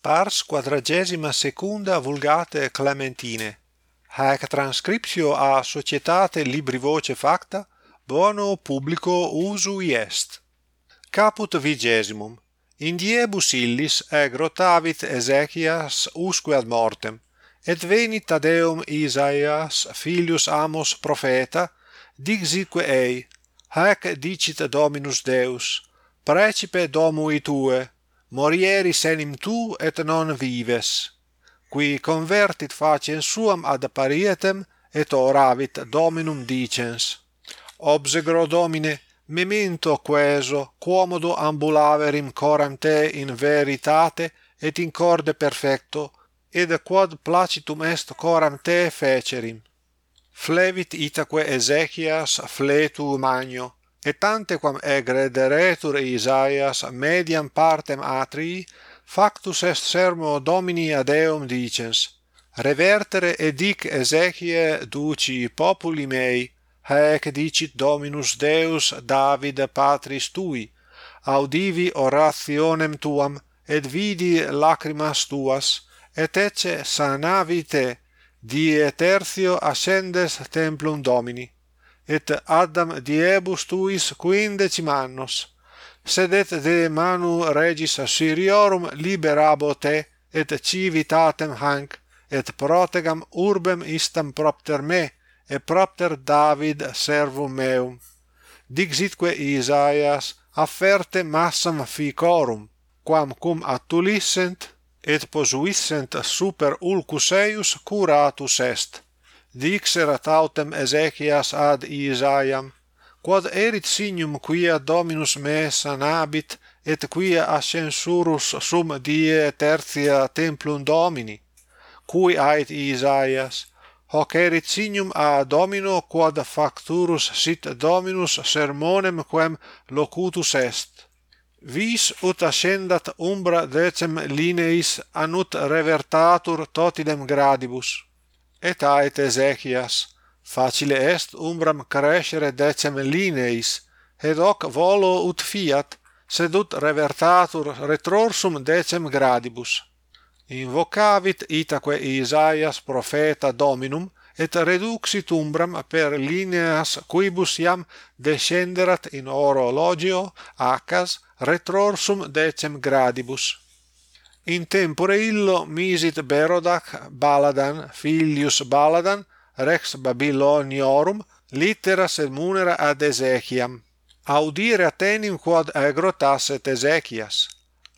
pars quadragesima secunda vulgate Clementine, haec transcriptio a societate Libri Voce facta, bono publico usui est. Caput vigesimum. Indiebus illis egrotavit Ezechias usque ad mortem, et venit ad eum Isaias, filius Amos profeta, dixitque ei, haec dicit Dominus Deus, precipe domui tue, morieri senim tu et non vives qui convertit faciem suam ad parietem et oravit dominum dicens. Obsegro domine memento queso quomodo ambulaverim coram te in veritate et in corde perfecto et quod placitum est coram te fecerim. Flevit itaque Ezechias fletu magno et tante quam egrederetur Isaias mediam partem atrii factus est sermo Domini ad eum dicens revertere edic Ezechie duci populi mei haec dicit Dominus Deus David patris tui audivi orationem tuam et vidi lacrimas tuas et ecce sanavite die tertio ascendes templum Domini et Adam diebus tuis quindecim annos sed et de manu regis Assyriorum liberabo te et civitatem hanc et protegam urbem istam propter me et propter David servum meum. Dixitque Isaias afferte massam ficorum quam cum attulissent et posuissent super ulcus eius curatus est dixera tautem Ezechias ad Isaiam, quod erit signum quia Dominus me sanabit, et quia ascensurus sum die tertia templum Domini, cui ait Isaias, hoc erit signum a Domino quod facturus sit Dominus sermonem quem locutus est. Vis ut ascendat umbra decem lineis anut revertatur totidem gradibus et aet Ezechias, facile est umbram crescere decem lineis, et hoc volo ut fiat, sed ut revertatur retrorsum decem gradibus. Invocavit itaque Isaias profeta Dominum, et reduxit umbram per lineas quibus iam descenderat in orologio acas retrorsum decem gradibus in tempore illo misit Berodach Baladan filius Baladan rex Babyloniorum litteras et munera ad Ezechiam. Audire Atenim quod agrotasset Ezechias.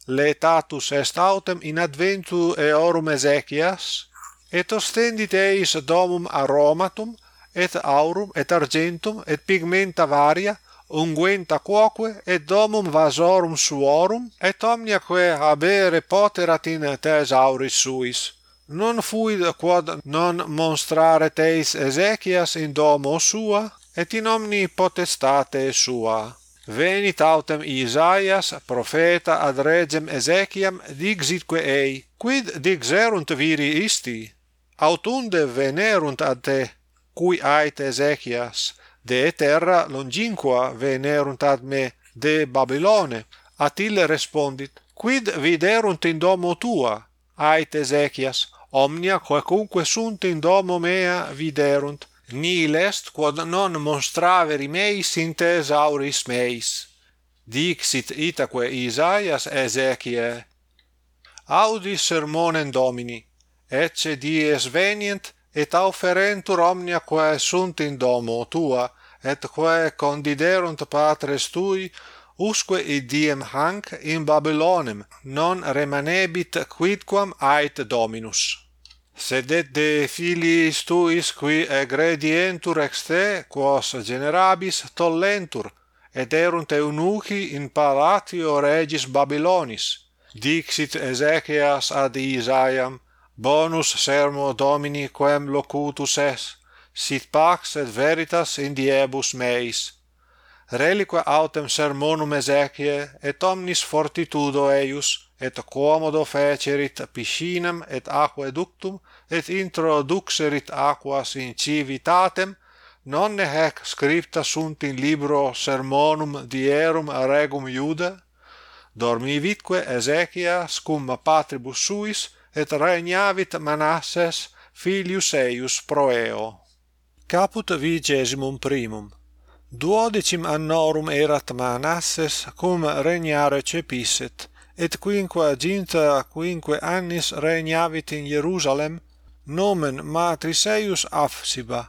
Letatus est autem in adventu eorum Ezechias et ostendit eis domum aromatum et aurum et argentum et pigmenta varia unguenta quoque et domum vasorum suorum et omnia quae habere poterat in thesauris suis. Non fuit quod non monstrare teis Ezechias in domo sua et in omni potestate sua. Venit autem Isaias profeta ad regem Ezechiam dixitque ei quid dixerunt viri isti? Autunde venerunt ad te cui ait Ezechias? de terra longinqua venerunt ad me de Babilone. Attile respondit, quid viderunt in domo tua? Ait Ezechias, omnia quacunque sunt in domo mea viderunt, nihil est quod non monstraveri meis in thesauris meis. Dixit itaque Isaias Ezechiae, audi sermonen Domini, ecce dies venient, et auferentur omnia quae sunt in domo tua, et quae condiderunt patres tui, usque idiem hanc in Babylonem non remanebit quidquam ait Dominus. Sed et de filiis tuis qui egredientur ex te, quos generabis tollentur, et erunt eunuchi in palatio regis Babylonis. Dixit Ezechias ad Isaiam, bonus sermo Domini quem locutus est sit pax et veritas in diebus meis. reliqua autem sermonum Ezechie, et omnis fortitudo eius, et quomodo fecerit piscinam et aqueductum, et introduxerit aquas in civitatem, nonne hac scripta sunt in libro sermonum dierum regum Iuda, dormivitque ezechias cum patribus suis, et regnavit Manasses filius eius proeo. Caput vigesimum primum. Duodecim annorum erat Manasses cum regnare cepisset, et quinquaginta quinque annis regnavit in Jerusalem, nomen matris eius Afsiba.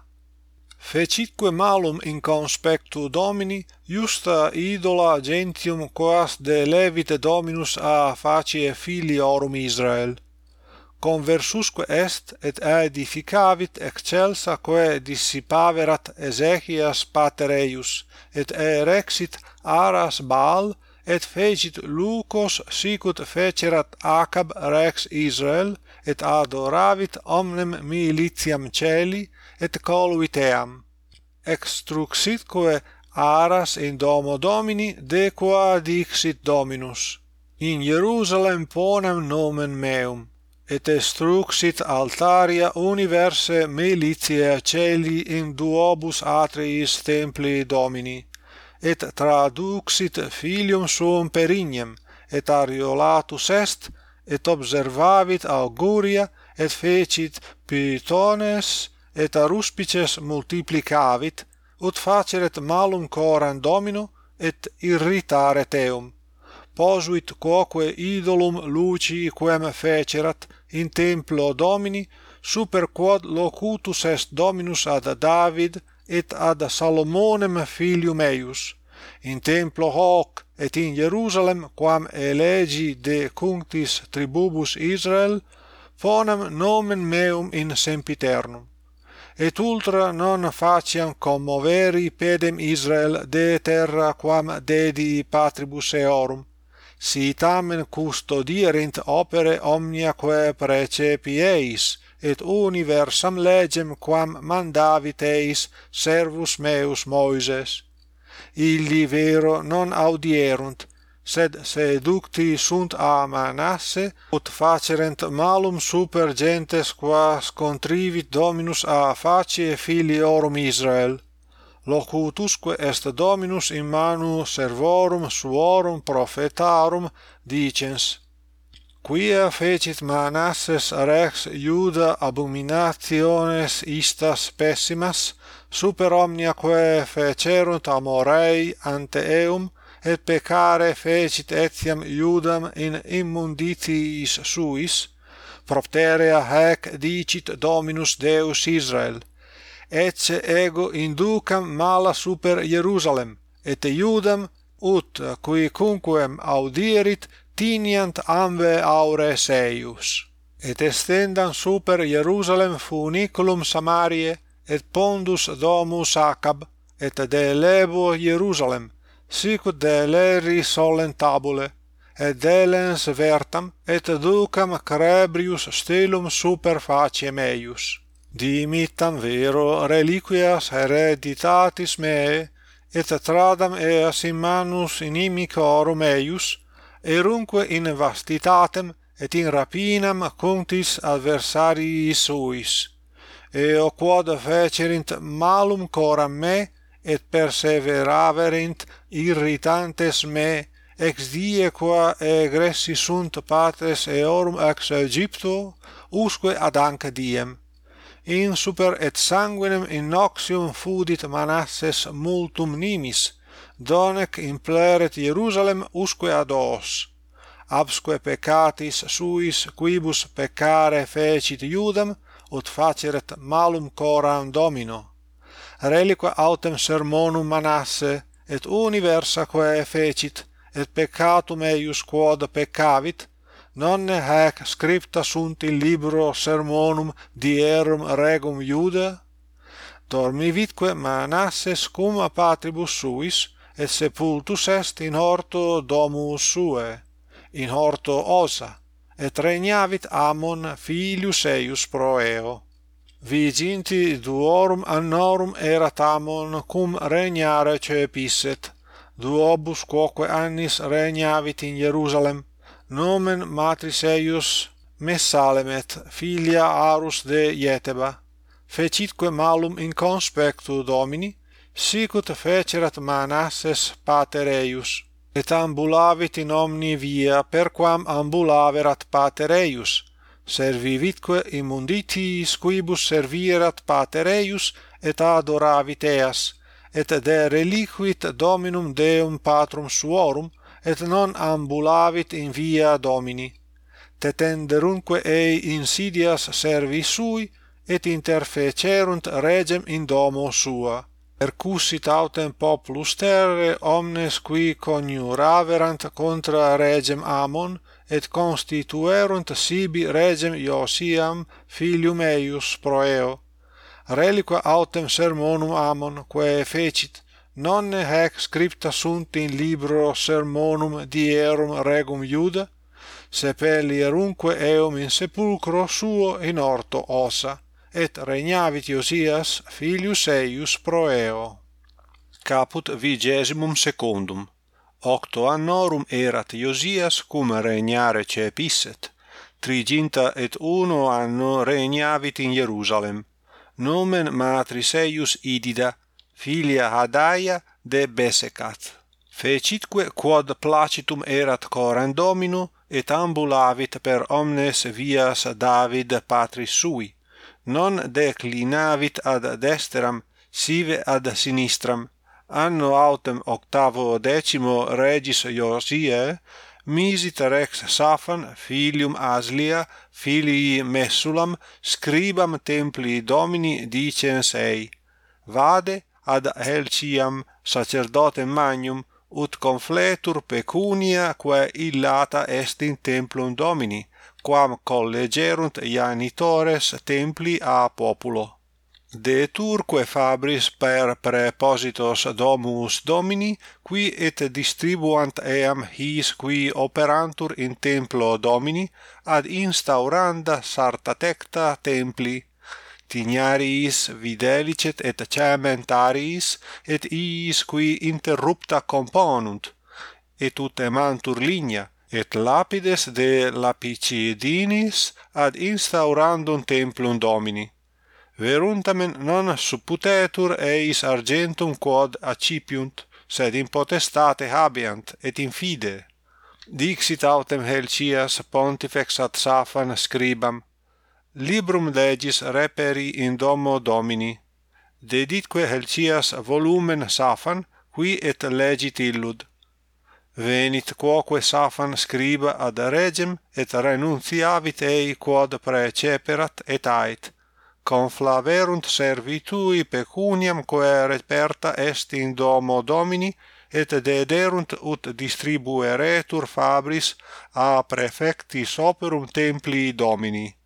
Fecitque malum in conspectu Domini, justa idola gentium quas de levite Dominus a facie filiorum Israel conversusque est et edificavit excelsa quae dissipaverat Ezechias pater eius et erexit aras Baal et fecit lucos sicut fecerat Acab rex Israel et adoravit omnem militiam celi et coluit eam extruxitque aras in domo domini dequa dixit dominus. In Jerusalem ponem nomen meum et estruxit altaria universe militiae celi in duobus atriis templi Domini, et traduxit filium suum per ignem, et ariolatus est, et observavit auguria, et fecit pythones, et aruspices multiplicavit, ut faceret malum coram domino, et irritare teum posuit quoque idolum luci quem fecerat in templo Domini super quod locutus est Dominus ad David et ad Salomonem filium eius in templo hoc et in Jerusalem quam elegi de cunctis tribubus Israel ponem nomen meum in sempiternum. Et ultra non faciam commoveri pedem Israel de terra quam dedi patribus eorum si tamen custodierint opere omniaque precepi eis, et universam legem quam mandavit eis servus meus Moises. Illi vero non audierunt, sed seducti sunt a manasse, ut facerent malum super gentes quas contrivit Dominus a facie filiorum Israel locutusque est dominus in manu servorum suorum prophetarum dicens quia fecit Manasses rex Iuda abominationes istas pessimas super omnia quae fecerunt amorei ante eum et peccare fecit etiam Iudam in immunditiis suis propterea haec dicit Dominus Deus Israel ecce ego inducam mala super Jerusalem et Iudam ut qui cumquem audierit tiniant amve aures eius et estendam super Jerusalem funiculum Samarie et pondus domus Acab et delebo Jerusalem sic ut deleri solent tabule et delens vertam et ducam crebrius stilum super faciem eius dimittam vero reliquias hereditatis meae et tradam eas in manus inimicorum eius erunque in vastitatem et in rapinam contis adversarii suis. Eo quod fecerint malum coram me et perseveraverint irritantes me ex die qua egressi sunt patres eorum ex Aegypto usque ad anca diem in super et sanguinem in noxium fudit Manasses multum nimis, donec impleret Hierusalem usque ad os. Absque peccatis suis quibus peccare fecit Iudam, ut faceret malum coram Domino. Reliqua autem sermonum Manasse, et universa quae fecit, et peccatum eius quod peccavit, nonne hac scripta sunt in libro sermonum dierum regum Iuda? Dormivitque Manasses cum a patribus suis, et sepultus est in horto domus sue, in horto Osa, et regnavit Amon filius eius proeo. Viginti duorum annorum erat Amon cum regnare cepisset, duobus quoque annis regnavit in Jerusalem, nomen matris eius Messalemet filia Arus de Ieteba fecitque malum in conspectu Domini sicut fecerat Manasses pater eius et ambulavit in omni via perquam ambulaverat pater eius servivitque immunditiis quibus servierat pater eius et adoravit eas et de reliquit Dominum Deum patrum suorum et non ambulavit in via Domini tetenderunque ei insidias servi sui et interfecerunt regem in domo sua. Percussit autem populus terre omnes qui coniuraverant contra regem Amon et constituerunt sibi regem Iosiam filium eius proeo reliqua autem sermonum Amon quae fecit non haec scripta sunt in libro sermonum dierum regum Iuda, sepellierunque eum in sepulcro suo in orto ossa, et regnavit Iosias filius eius pro eo. Caput vigesimum secundum. Octo annorum erat Iosias cum regnare cepisset. Triginta et uno anno regnavit in Jerusalem. Nomen matris eius Idida, filia Hadaia de Besecat. Fecitque quod placitum erat coram Domino et ambulavit per omnes vias David patris sui, non declinavit ad destram, sive ad sinistram, anno autem octavo decimo regis Josiae misit rex Safan filium Aslia filii Messulam scribam templi Domini dicens ei. Vade ad Helciam sacerdotem magnum ut confletur pecunia quae illata est in templum Domini quam collegerunt janitores templi a populo. De turque fabris per prepositos domus Domini qui et distribuant eam his qui operantur in templo Domini ad instauranda sarta tecta templi tignariis videlicet et cementariis et iis qui interrupta componunt et ut emantur ligna et lapides de lapicidinis ad instaurandum templum Domini. Veruntamen non supputetur eis argentum quod accipiunt sed in potestate habeant et in fide. Dixit autem Helcias pontifex ad Safan scribam Librum legis reperi in domo Domini, deditque Helcias volumen Safan, qui et legit illud. Venit quoque Safan scriba ad regem et renuntiavit ei quod preceperat et ait, conflaverunt servitui pecuniam quae reperta est in domo Domini, et dederunt ut distribueretur fabris a prefectis operum templi Domini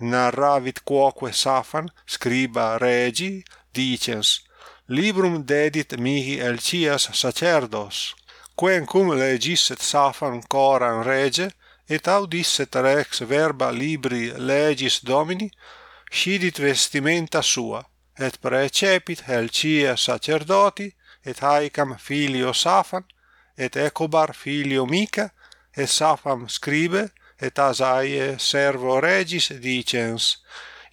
narravit quoque Safan, scriba regi, dicens, librum dedit mihi Elcias sacerdos, quencum legisset Safan coram rege, et audisset rex verba libri legis domini, scidit vestimenta sua, et precepit Helcia sacerdoti, et Haicam filio Safan, et Ecobar filio Mica, et Safam scribe, et asaie servo regis dicens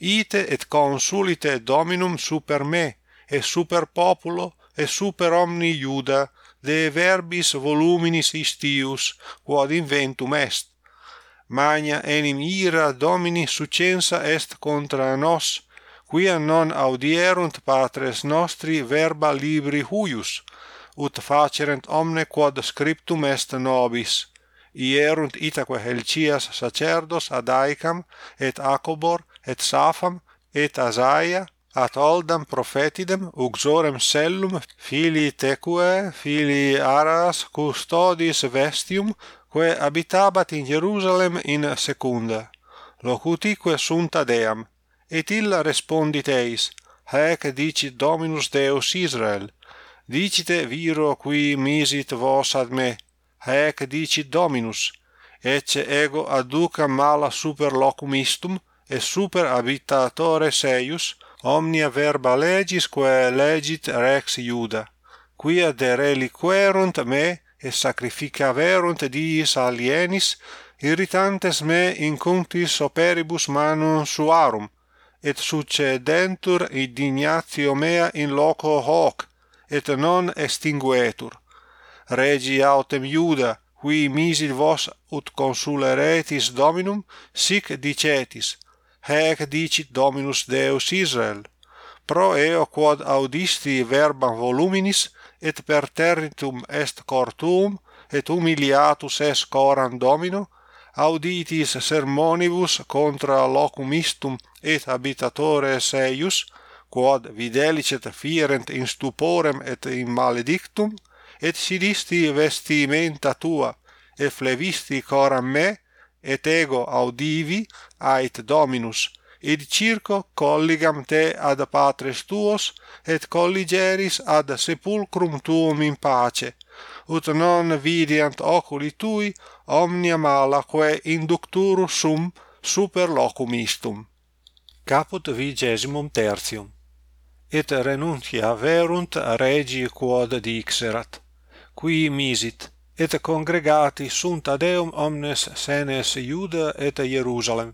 ite et consulite dominum super me et super populo et super omni iuda de verbis voluminis istius quod inventum est. Magna enim ira domini succensa est contra nos quia non audierunt patres nostri verba libri huius ut facerent omne quod scriptum est nobis ierunt Itaque Helcias sacerdos ad Aicam, et Acobor, et Safam, et Asaia, at oldam prophetidem uxorem sellum filii Tecue, filii Aras, custodis vestium, quae habitabat in Jerusalem in secunda. Locutique sunt ad eam. Et illa respondit eis, Haec dicit Dominus Deus Israel, Dicite viro qui misit vos ad me, haec dici Dominus, ecce ego aduca mala super locum istum, et super habitatore eius, omnia verba legis quae legit rex Iuda, quia de reliquerunt me et sacrificaverunt diis alienis, irritantes me incuntis operibus manum suarum, et succedentur indignatio mea in loco hoc, et non extinguetur regi autem Iuda, qui misit vos ut consuleretis Dominum, sic dicetis, hec dicit Dominus Deus Israel. Pro eo quod audisti verbam voluminis, et per territum est cor tuum, et humiliatus es coram Domino, auditis sermonibus contra locum istum et habitatores eius, quod videlicet fierent in stuporem et in maledictum, et sidisti vestimenta tua et flevisti coram me et ego audivi ait dominus id circo colligam te ad patres tuos et colligeris ad sepulcrum tuum in pace. Ut non vidiant oculi tui omnia mala quae inducturus sum super locum istum. Caput vigesimum tertium. Et renuntia verunt regi quod dixerat qui misit et congregati sunt ad eum omnes senes Iuda et Hierusalem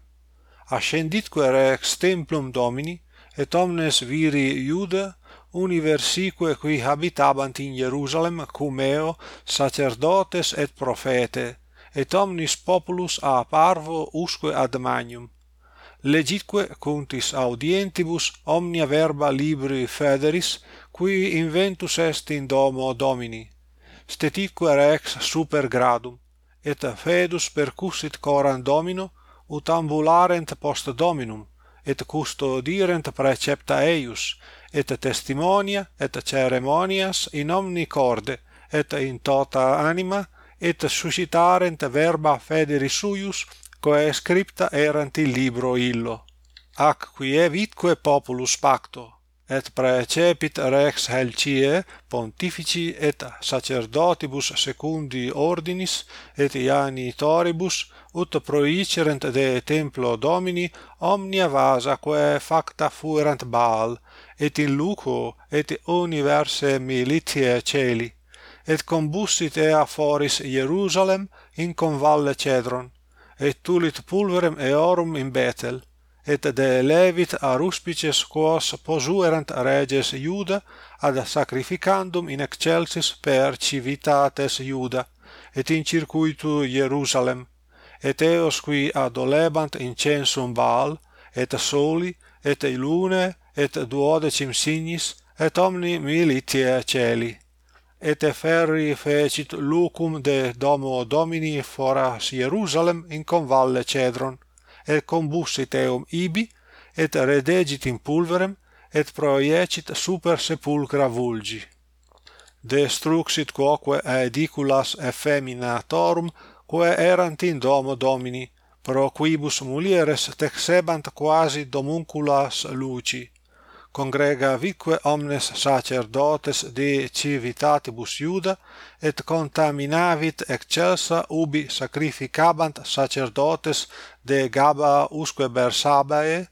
ascenditque rex templum Domini et omnes viri Iuda universique qui habitabant in Hierusalem cum eo sacerdotes et profete et omnis populus a parvo usque ad magnum. Legitque contis audientibus omnia verba libri federis qui inventus est in domo Domini stetique rex super gradum et fedus percussit coram domino ut ambularent post dominum et custodirent precepta eius et testimonia et ceremonias in omni corde et in tota anima et suscitarent verba federi suius quae scripta erant in libro illo. Ac qui evitque populus pacto et praecepit rex Helcie pontifici et sacerdotibus secundi ordinis et ianitoribus ut proicerent de templo Domini omnia vasa quae facta fuerant Baal et in luco et universe militiae celi et combustit ea foris Hierusalem in convalle Cedron et tulit pulverem eorum in Bethel et de levit a ruspices quos posuerant reges Iuda ad sacrificandum in excelsis per civitates Iuda et in circuitu Jerusalem et eos qui adolebant incensum Baal et soli et lune et duodecim signis et omni militie celi et ferri fecit lucum de domo Domini foras Jerusalem in convalle Cedron et combussit eum ibi, et redegit in pulverem, et proiecit super sepulcra vulgi. Destruxit quoque aediculas effeminatorum, quae erant in domo Domini, pro quibus mulieres texebant quasi domunculas luci, congrega vicque omnes sacerdotes de civitatibus Iuda et contaminavit excelsa ubi sacrificabant sacerdotes de Gaba usque Bersabae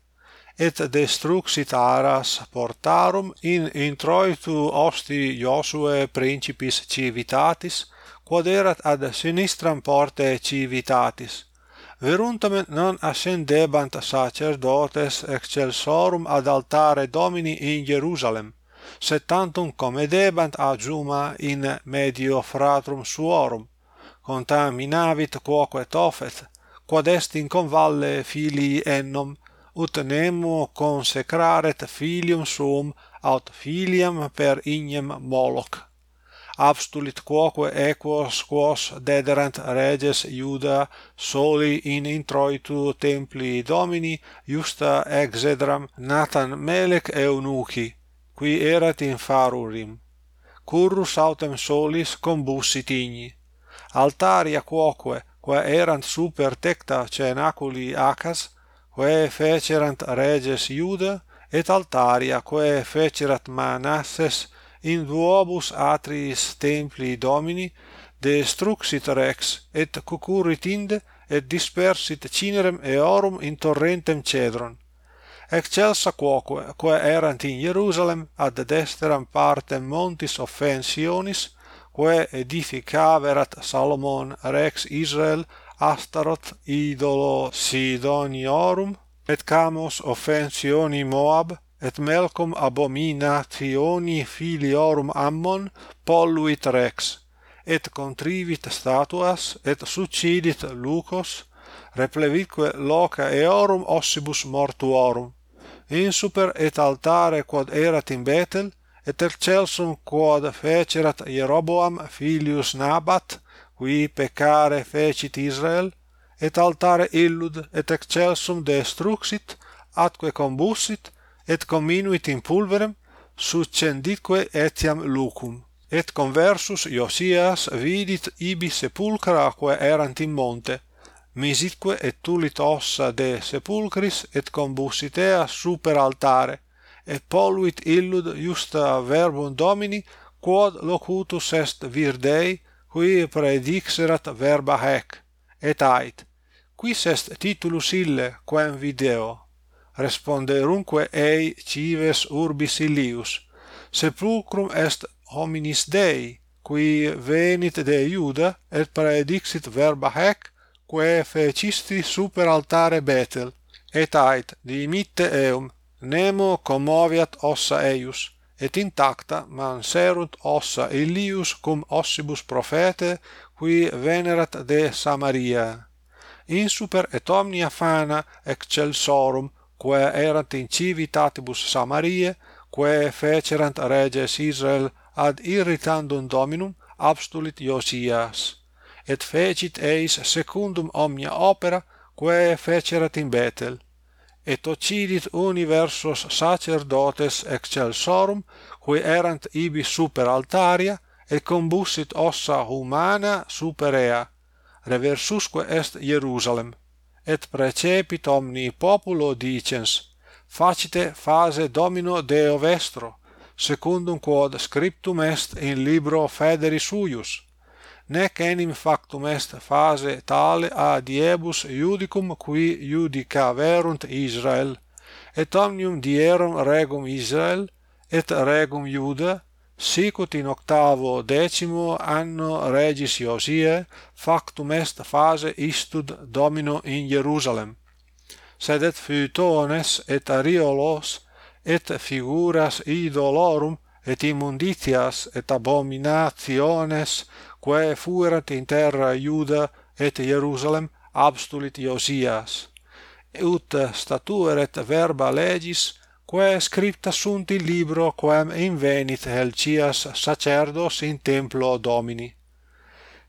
et destruxit aras portarum in introitu osti Josue principis civitatis quod erat ad sinistram porte civitatis veruntamen non ascendebant sacerdotes excelsorum ad altare Domini in Jerusalem, sed tantum comedebant adjuma in medio fratrum suorum, contaminavit quoque tofet, quod est in convalle filii ennom, ut nemo consecraret filium suum aut filiam per ignem Moloch abstulit quoque equos quos dederant reges Iuda soli in introitu templi Domini justa exedram Nathan Melech eunuchi qui erat in farurim. Currus autem solis combussit igni altaria quoque qua erant super tecta cenaculi acas quae fecerant reges Iuda et altaria quae fecerat Manasses in duobus atriis templi domini destruxit rex et cucurit inde et dispersit cinerem eorum in torrentem cedron. Excelsa quoque quae erant in Hierusalem ad desteram partem montis offensionis quae edificaverat Salomon rex Israel Astaroth idolo Sidoniorum et camos offensioni Moab et Melcom abomina Tioni filiorum ammon polluit rex, et contrivit statuas, et succidit lucos, replevitque loca eorum ossibus mortuorum, in super et altare quod erat in Betel, et excelsum quod fecerat Jeroboam filius Nabat, qui peccare fecit Israel, et altare illud, et excelsum destruxit, atque combussit, et comminuit in pulverem succenditque etiam lucum et conversus Iosias vidit ibi sepulcra quae erant in monte misitque et tulit ossa de sepulcris et combussit ea super altare et polluit illud justa verbum Domini quod locutus est vir Dei qui predixerat verba haec et ait. Quis est titulus ille quem video? responderunque ei cives urbis illius sepulcrum est hominis Dei qui venit de Iuda et praedixit verba hac quae fecisti super altare Betel et ait dimitte eum nemo commoviat ossa eius et intacta manserunt ossa Illius cum ossibus prophete qui venerat de Samaria. In super et omnia fana excelsorum quae erant in civitatibus Samarie, quae fecerant reges Israel ad irritandum Dominum abstulit Iosias, et fecit eis secundum omnia opera, quae fecerat in Betel, et occidit universos sacerdotes excelsorum, qui erant ibi super altaria, et combussit ossa humana superea, reversusque est Jerusalem et precepit omni populo dicens facite fase domino deo vestro secundum quod scriptum est in libro federi suius. Nec enim factum est fase tale a diebus iudicum qui iudicaverunt Israel et omnium dierum regum Israel et regum Iuda sicut in octavo decimo anno regis Josiae factum est fase istud domino in Jerusalem. Sed et fytones et ariolos et figuras idolorum et immunditias et abominationes quae fuerat in terra Iuda et Jerusalem abstulit Iosias ut statueret verba legis quae scripta sunt in libro quam invenit Helcias sacerdos in templo Domini.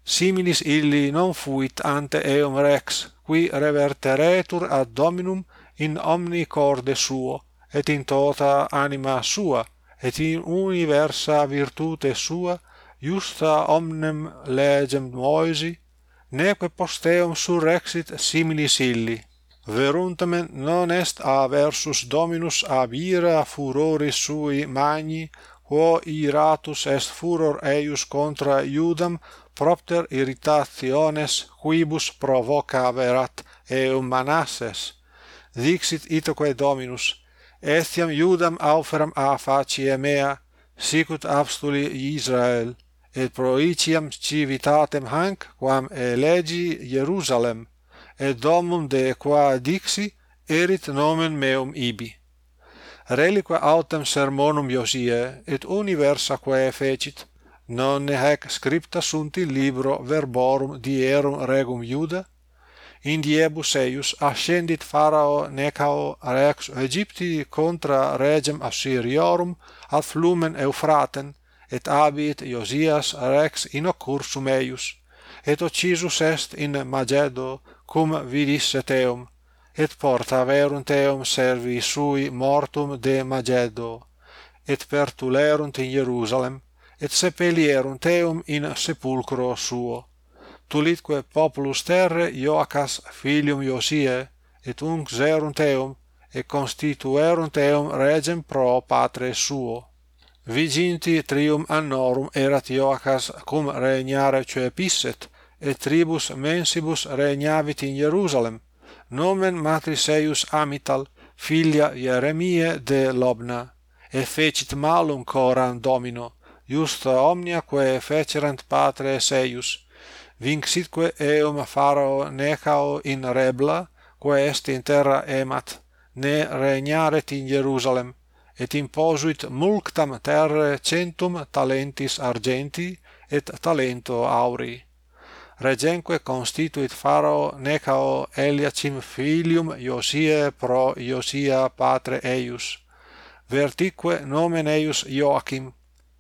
Similis illi non fuit ante eum rex, qui reverteretur ad Dominum in omni corde suo, et in tota anima sua, et in universa virtute sua, justa omnem legem Moisi, neque posteum surrexit similis illi veruntamen non est a versus dominus ab ira furori sui magni quo iratus est furor eius contra iudam propter irritationes quibus provocaverat eum manasses. Dixit itoque dominus etiam iudam auferam a facie mea sicut abstuli Israel et proiciam civitatem hanc quam elegi Jerusalem et domum de qua dixi erit nomen meum ibi. Reliqua autem sermonum Josiae et universa quae fecit nonne haec scripta sunt in libro verborum dierum regum Iuda in diebus eius ascendit Pharao Necao rex Egypti contra regem Assyriorum ad flumen Eufraten et abit Iosias rex in occursum eius et occisus est in Magedo cum vidisse teum, et porta verunt eum servi sui mortum de Magedo, et pertulerunt in Jerusalem, et sepelierunt eum in sepulcro suo. Tulitque populus terre Joacas filium Josie, et unxerunt eum, et constituerunt eum regem pro patre suo. Viginti trium annorum erat Joacas cum regnare cepisset, et tribus mensibus regnavit in Jerusalem, nomen matris eius Amital, filia Jeremie de Lobna, et fecit malum coram Domino, justa omnia quae fecerant patres eius, vinxitque eum farao Necao in Rebla, quae est in terra emat, ne regnaret in Jerusalem, et imposuit mulctam terre centum talentis argenti et talento auri regenque constituit pharao Necao Eliacim filium Iosie pro Iosia patre eius. Vertique nomen eius Joachim.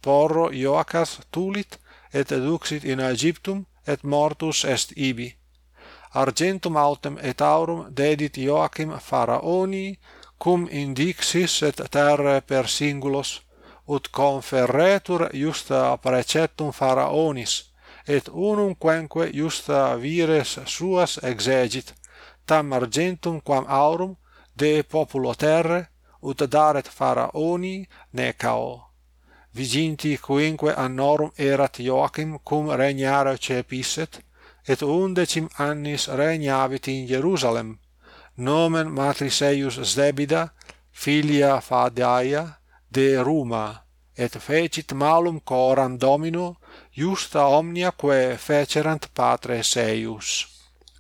Porro Joachas tulit et eduxit in Aegyptum et mortus est ibi. Argentum autem et aurum dedit Joachim Pharaoni cum indixis et terre per singulos ut conferretur iusta preceptum Pharaonis et unumquenque iusta vires suas exegit tam argentum quam aurum de populo terre ut daret faraoni necao viginti quinque annorum erat Joachim cum regnare cepisset et undecim annis regnavit in Jerusalem nomen matris eius Zebida filia Fadaia de Ruma et fecit malum coram domino iusta omnia quae fecerant patres eius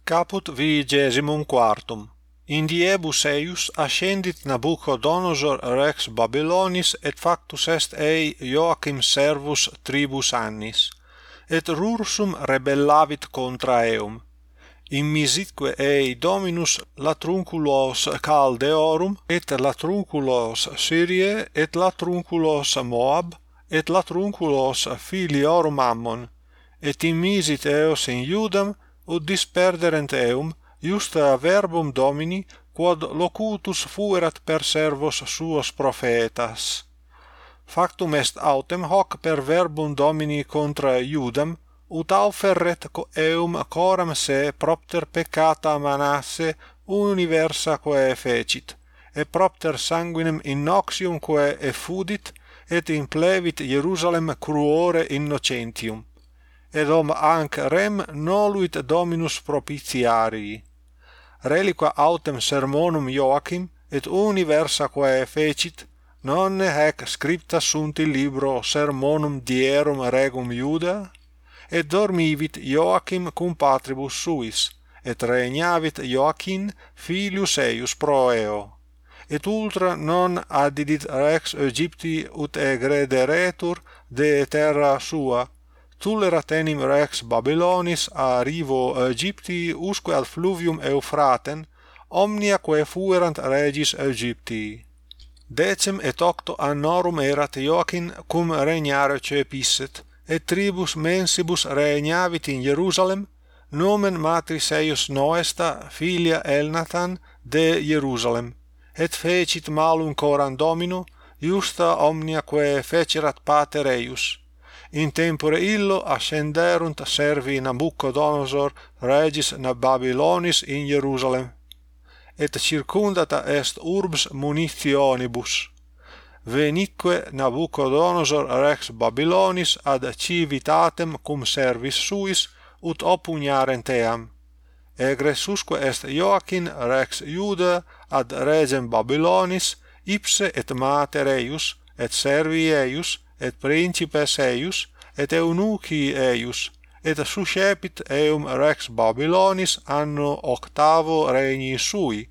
caput vigesimum quartum. In diebus eius ascendit Nabucodonosor rex Babylonis et factus est ei Joachim servus tribus annis. Et rursum rebellavit contra eum immisitque ei dominus latrunculos caldeorum et latrunculos syrie et latrunculos moab et latrunculos filiorum ammon et immisit eos in iudam ut disperderent eum iusta verbum domini quod locutus fuerat per servos suos prophetas factum est autem hoc per verbum domini contra iudam ut aufferret eum coram se propter peccata manasse universa quae fecit et propter sanguinem innoxium quae effudit et implevit Jerusalem cruore innocentium. Et om anc rem noluit dominus propitiarii reliqua autem sermonum Joachim et universa quae fecit non hac scripta sunt in libro sermonum dierum regum Iuda? et dormivit Joachim cum patribus suis, et regnavit Joachim filius eius pro eo. Et ultra non adidit rex Egypti ut egrederetur de terra sua, tullerat enim rex Babylonis a rivo Egypti usque ad fluvium Eufraten, omnia quae fuerant regis Egypti. Decem et octo annorum erat Joachim cum regnare cepisset, et tribus mensibus regnavit in Jerusalem nomen matris eius Noesta filia Elnathan de Jerusalem et fecit malum coram domino iusta omnia quae fecerat pater eius. In tempore illo ascenderunt servi Nabucodonosor regis Babylonis in Jerusalem et circundata est urbs munitionibus venique Nabucodonosor rex Babylonis ad civitatem cum servis suis ut opugnarem Egressusque est Joachim rex Iuda ad regem Babylonis ipse et mater eius et servi eius et principes eius et eunuchi eius et suscepit eum rex Babylonis anno octavo regni sui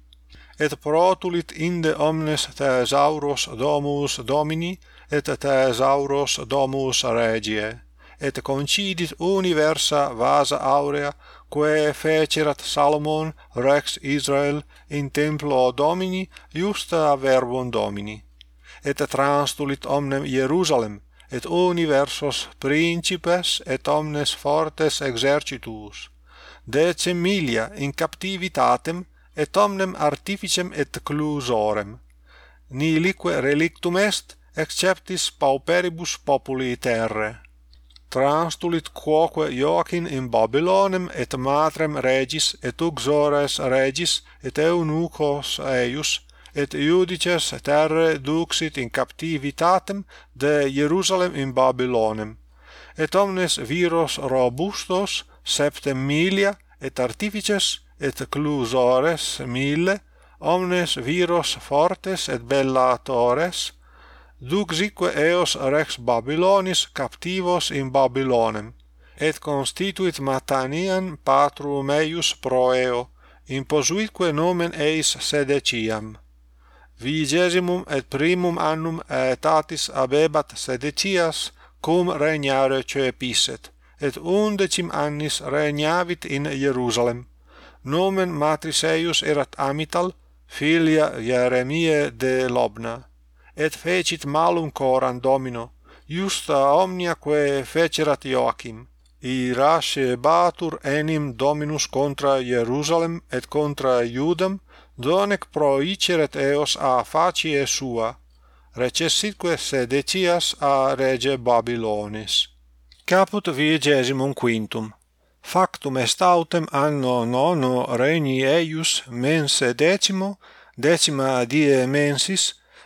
et protulit inde omnes thesauros domus Domini et thesauros domus regie et concidit universa vasa aurea quae fecerat Salomon rex Israel in templo Domini justa verbum Domini et transtulit omnem Jerusalem et universos principes et omnes fortes exercitus decem milia in captivitatem et omnem artificem et clusorem. Nihilique relictum est exceptis pauperibus populi terre. Transtulit quoque Joachim in Babylonem et matrem regis et uxores regis et eunuchos eius et iudices terre duxit in captivitatem de Jerusalem in Babylonem. Et omnes viros robustos septem milia et artifices et clusores mille omnes viros fortes et bellatores duxique eos rex Babylonis captivos in Babylonem et constituit Matanian patrum eius pro eo imposuitque nomen eis sedeciam. Vigesimum et primum annum aetatis abebat sedecias cum regnare cepisset et undecim annis regnavit in Jerusalem nomen matriceius erat Amital, filia Jeremiae de Lobna, et fecit malum coram Domino, justa omnia quae fecerat Joachim, irascebatur enim Dominus contra Jerusalem et contra Iudam, donec proiceret eos a facie sua, recessitque sedecias a rege Babylonis. Caput vigesimum quintum factum est autem anno nono regni eius mense decimo decima die mensis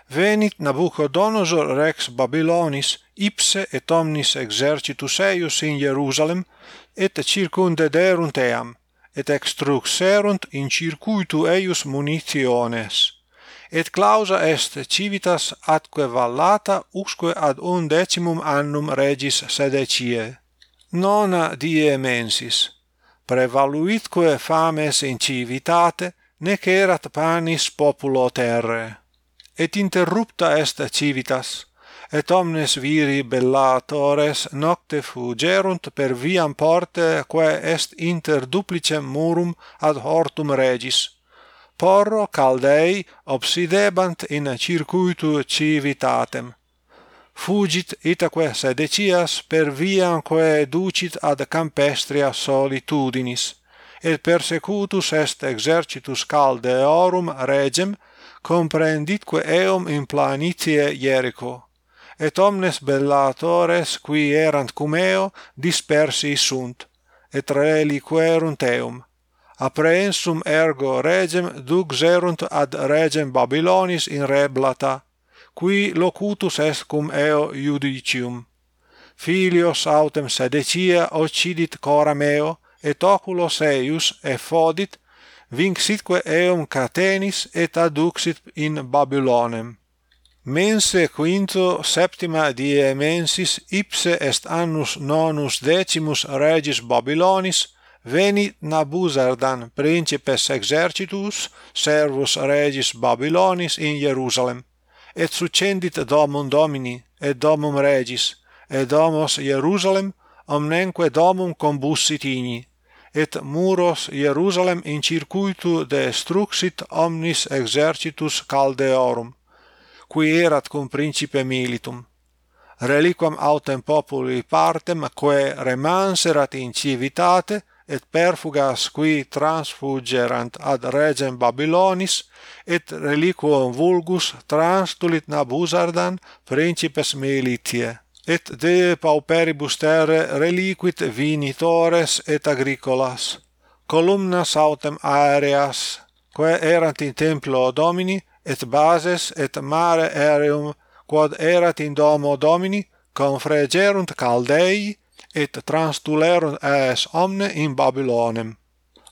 venit Nabucodonosor rex Babylonis ipse et omnis exercitus eius in Jerusalem et circumdederunt eam et extruxerunt in circuitu eius munitiones. Et clausa est civitas atque vallata usque ad undecimum annum regis sedecie nona die mensis prevaluitque fames in civitate nec erat panis populo terre. Et interrupta est civitas et omnes viri bellatores nocte fugerunt per viam porte quae est inter duplicem murum ad hortum regis. Porro caldei obsidebant in circuitu civitatem fugit itaque sedecias per viam quae ducit ad campestria solitudinis. Et persecutus est exercitus caldeorum regem comprenditque eum in planitie Jericho, et omnes bellatores qui erant cum eo dispersi sunt et reliquerunt eum. Apprehensum ergo regem duxerunt ad regem Babylonis in reblata qui locutus est cum eo judicium. Filios autem sedecia occidit cora meo, et oculos eius effodit, vinxitque eum catenis et adduxit in Babylonem. Mense quinto septima die mensis ipse est annus nonus decimus regis Babylonis venit Nabuzardan principes exercitus servus regis Babylonis in Jerusalem et succendit domum Domini, et domum Regis, et domos Jerusalem omnenque domum combussit igni, et muros Jerusalem in circuitu destruxit omnis exercitus caldeorum, qui erat cum principe militum. Reliquam autem populi partem, quae remanserat in civitate, et perfugas qui transfugerant ad regem Babylonis et reliquum vulgus transtulit Nabuzardan principes militiae et de pauperibus terre reliquit vinitores et agricolas columnas autem aereas quae erant in templo Domini et bases et mare aereum quod erat in domo Domini confregerunt Caldei et transtulerunt aes omne in Babylonem.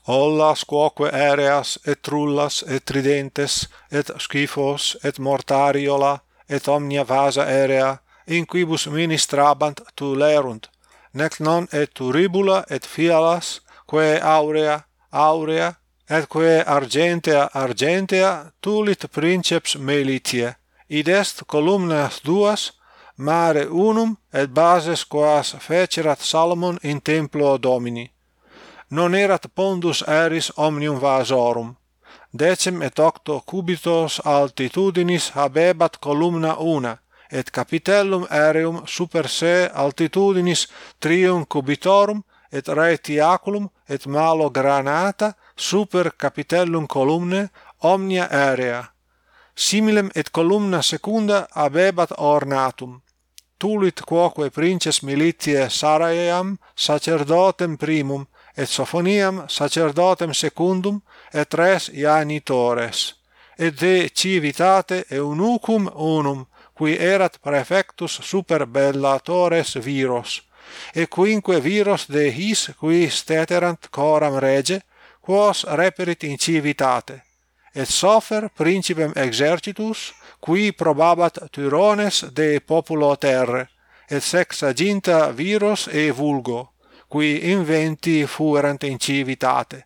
Ollas quoque aereas et trullas et tridentes et schifos et mortariola et omnia vasa aerea in quibus ministrabant tulerunt nec non et turibula et fialas quae aurea aurea et quae argentea argentea tulit princeps melitie id est columnas duas mare unum et bases quas fecerat Salomon in templo Domini. Non erat pondus aeris omnium vasorum. Decem et octo cubitos altitudinis habebat columna una, et capitellum aereum super se altitudinis trium cubitorum et retiaculum et malo granata super capitellum columne omnia aerea. Similem et columna secunda habebat ornatum tulit quoque princes militie Saraeam sacerdotem primum et Sophoniam sacerdotem secundum et res janitores. Et de civitate eunucum unum qui erat praefectus super bellatores viros. Et quinque viros de his qui steterant coram rege quos reperit in civitate. Et sofer principem exercitus qui probabat tyrones de populo terre, et sex aginta viros e vulgo, qui inventi fuerant in civitate.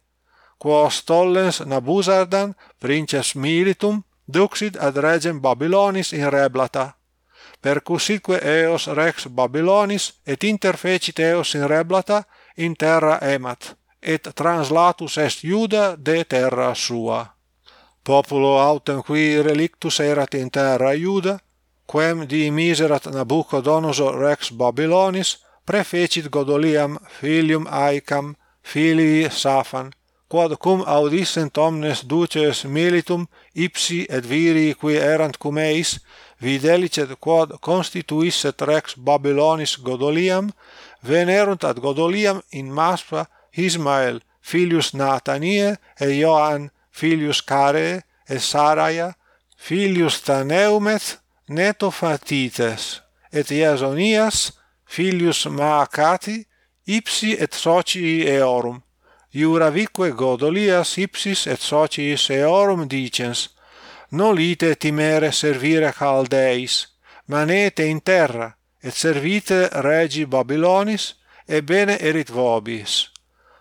Quos tollens Nabuzardan, princes militum, duxit ad regem Babylonis in reblata. Percusitque eos rex Babylonis, et interfecit eos in reblata, in terra emat, et translatus est Iuda de terra sua populo autem qui relictus erat in terra Iuda, quem di miserat Nabucodonosor rex Babylonis prefecit Godoliam filium Aicam filii Safan, quod cum audissent omnes duces militum ipsi et viri qui erant cum eis, videlicet quod constituisset rex Babylonis Godoliam, venerunt ad Godoliam in Maspa Ismael, filius Natanie, et Joan, filius Care et Saraia, filius Taneumeth neto Fatites, et Iasonias, filius Maacati, ipsi et socii eorum. Iuravique Godolias ipsis et sociis eorum dicens, nolite timere servire Chaldeis, manete in terra, et servite regi Babylonis, et bene erit vobis.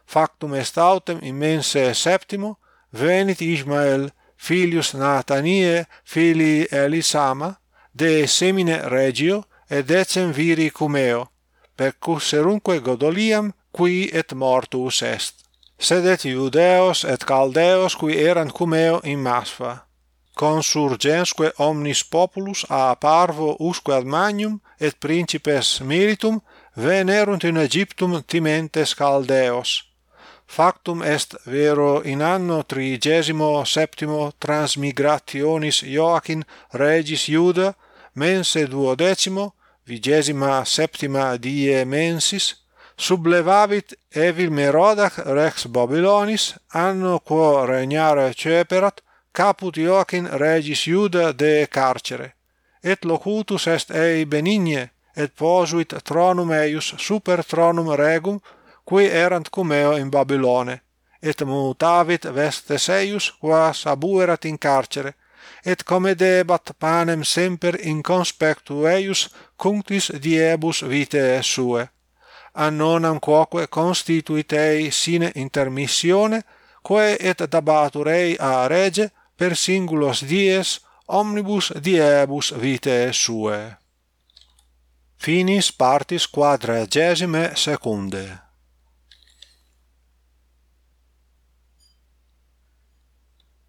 Factum est autem in mense septimo, venit Ismael, filius Natanie, filii Elisama, de semine regio, et decem viri cumeo, percus serunque Godoliam, qui et mortus est. Sedet Iudeos et Caldeos, qui erant cumeo in Masfa. Consurgensque omnis populus a parvo usque ad magnum, et principes militum, venerunt in Aegyptum timentes Caldeos, factum est vero in anno trigesimo septimo transmigrationis Joachim regis Iuda mense duodecimo vigesima septima die mensis sublevavit evil Merodach rex Babylonis anno quo regnare ceperat caput Joachim regis Iuda de carcere. Et locutus est ei benigne et posuit tronum eius super tronum regum qui erant cum eo in Babylone, et mutavit vestes eius, quas abuerat in carcere, et comedebat panem semper in conspectu eius cunctis diebus vitae suae. Annonam quoque constituit ei sine intermissione, quae et dabatur ei a rege per singulos dies omnibus diebus vitae suae. Finis partis quadragesime secunde.